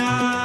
Yeah.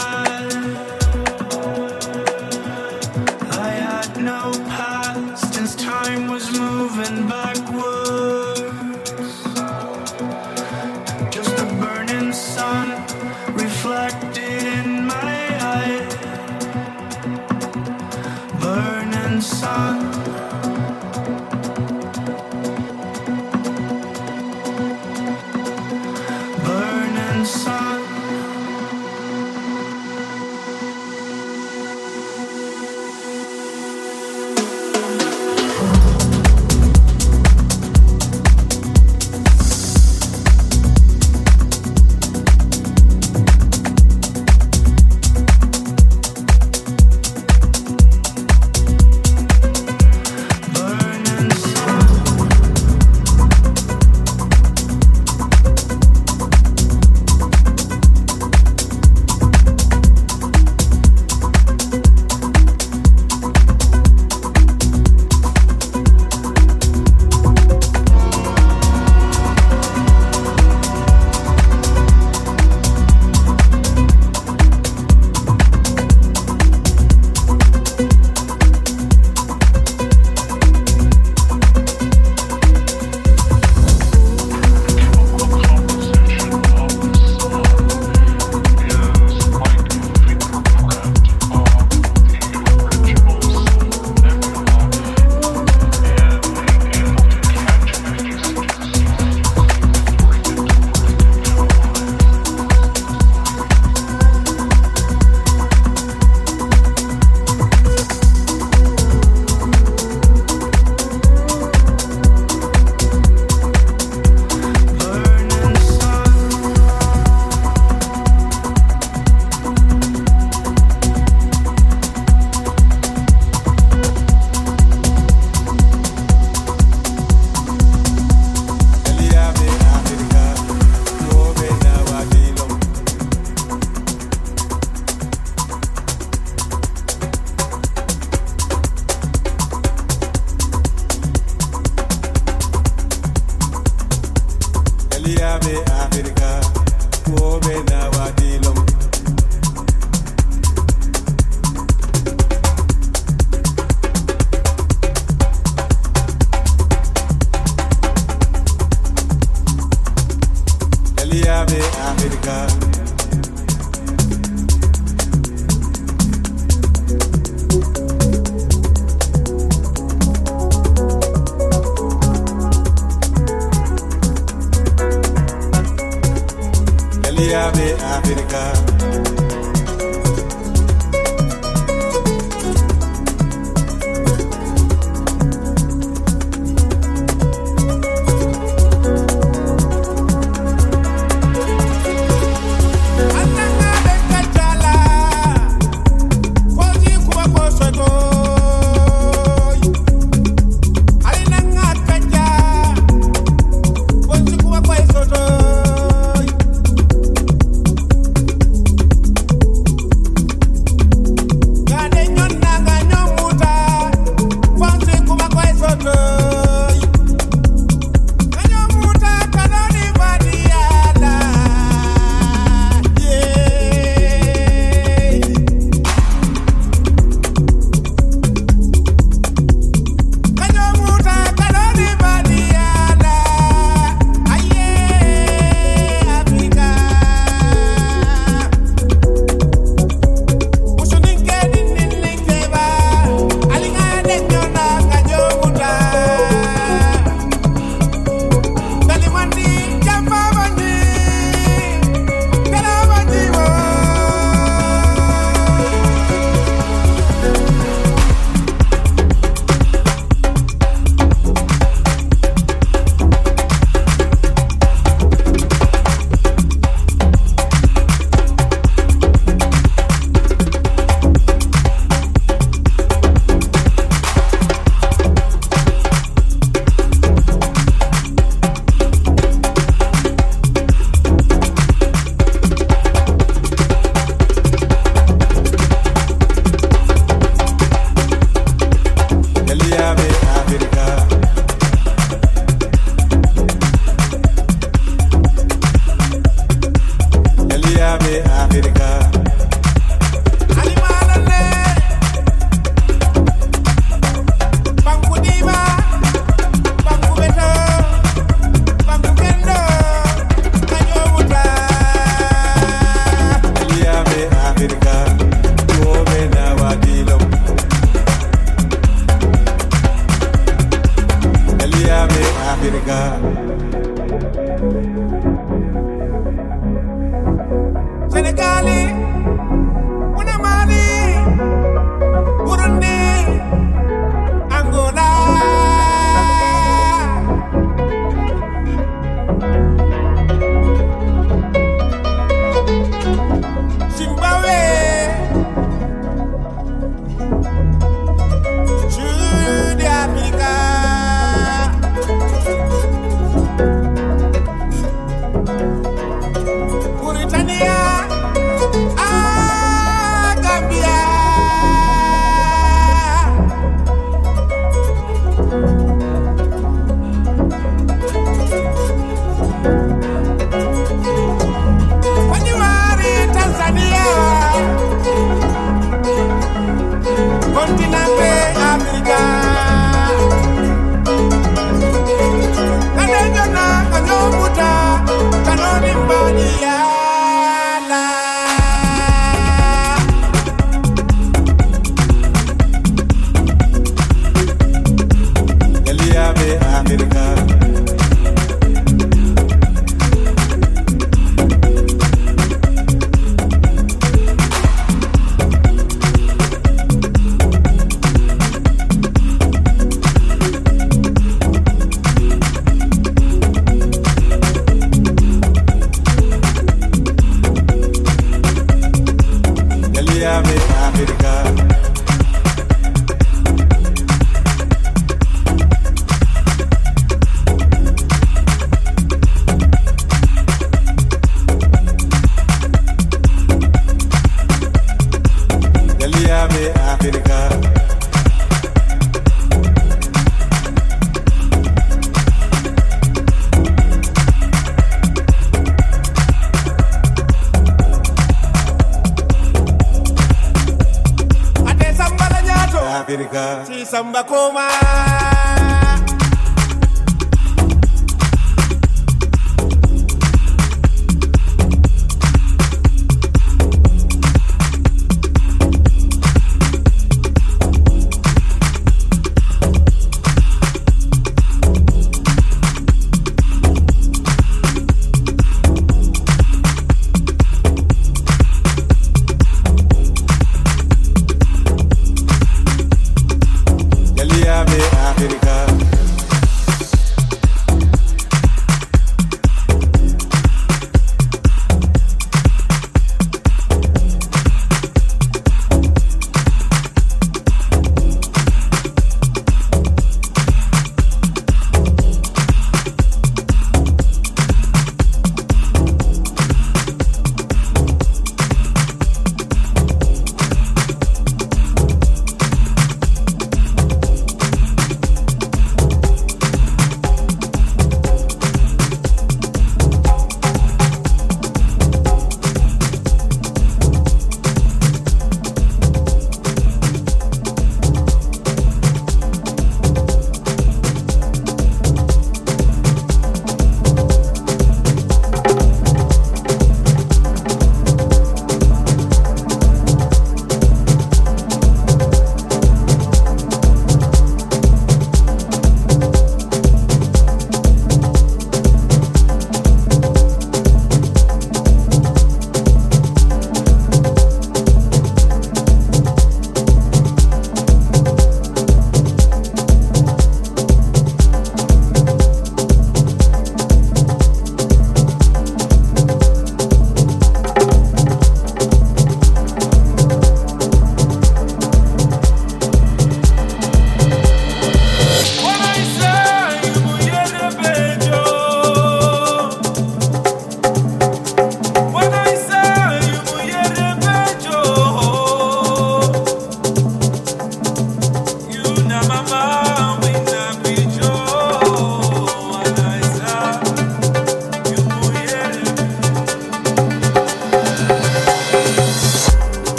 Si samba koma.